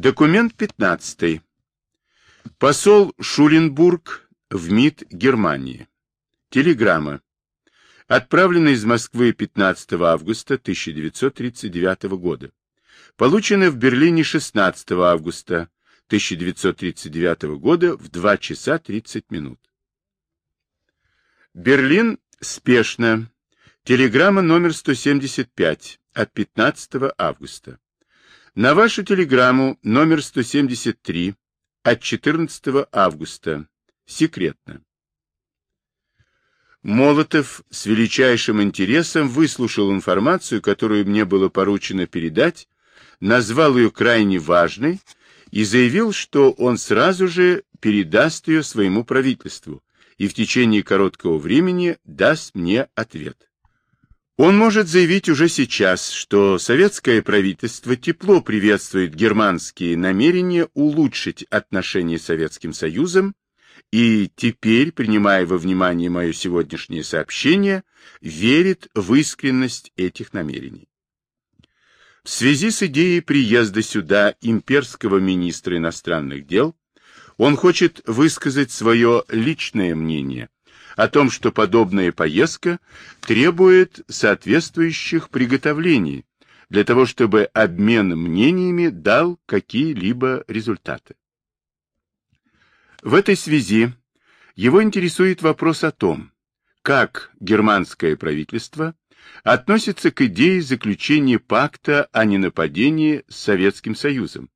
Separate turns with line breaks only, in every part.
Документ 15. Посол Шуленбург в МИД Германии. Телеграмма. Отправлена из Москвы 15 августа 1939 года. Получена в Берлине 16 августа 1939 года в 2 часа 30 минут. Берлин. Спешно. Телеграмма номер 175 от 15 августа. На вашу телеграмму номер 173 от 14 августа. Секретно. Молотов с величайшим интересом выслушал информацию, которую мне было поручено передать, назвал ее крайне важной и заявил, что он сразу же передаст ее своему правительству и в течение короткого времени даст мне ответ. Он может заявить уже сейчас, что советское правительство тепло приветствует германские намерения улучшить отношения с Советским Союзом и теперь, принимая во внимание мое сегодняшнее сообщение, верит в искренность этих намерений. В связи с идеей приезда сюда имперского министра иностранных дел, он хочет высказать свое личное мнение – о том, что подобная поездка требует соответствующих приготовлений для того, чтобы обмен мнениями дал какие-либо результаты. В этой связи его интересует вопрос о том, как германское правительство относится к идее заключения пакта о ненападении с Советским Союзом,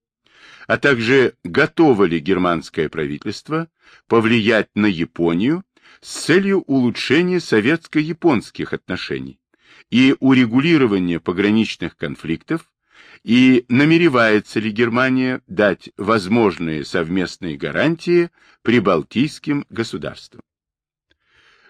а также готово ли германское правительство повлиять на Японию с целью улучшения советско-японских отношений и урегулирования пограничных конфликтов, и намеревается ли Германия дать возможные совместные гарантии прибалтийским государствам.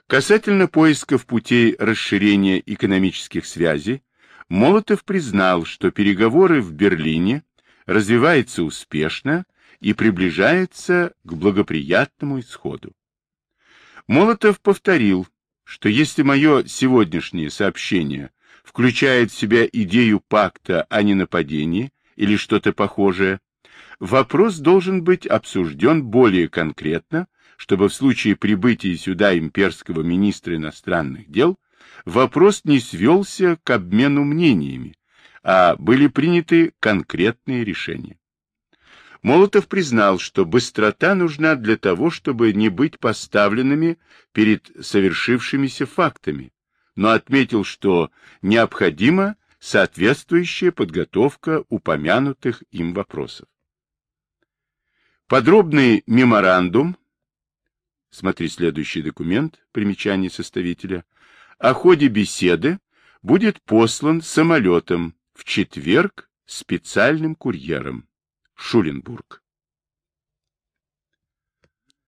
Касательно поисков путей расширения экономических связей, Молотов признал, что переговоры в Берлине развиваются успешно и приближаются к благоприятному исходу. Молотов повторил, что если мое сегодняшнее сообщение включает в себя идею пакта о ненападении или что-то похожее, вопрос должен быть обсужден более конкретно, чтобы в случае прибытия сюда имперского министра иностранных дел вопрос не свелся к обмену мнениями, а были приняты конкретные решения. Молотов признал, что быстрота нужна для того, чтобы не быть поставленными перед совершившимися фактами, но отметил, что необходима соответствующая подготовка упомянутых им вопросов. Подробный меморандум, смотри следующий документ, примечание составителя, о ходе беседы будет послан самолетом в четверг специальным курьером. Шуленбург.